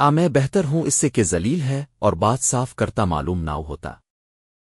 آ، میں بہتر ہوں اس سے کہ ذلیل ہے اور بات صاف کرتا معلوم نہ ہوتا۔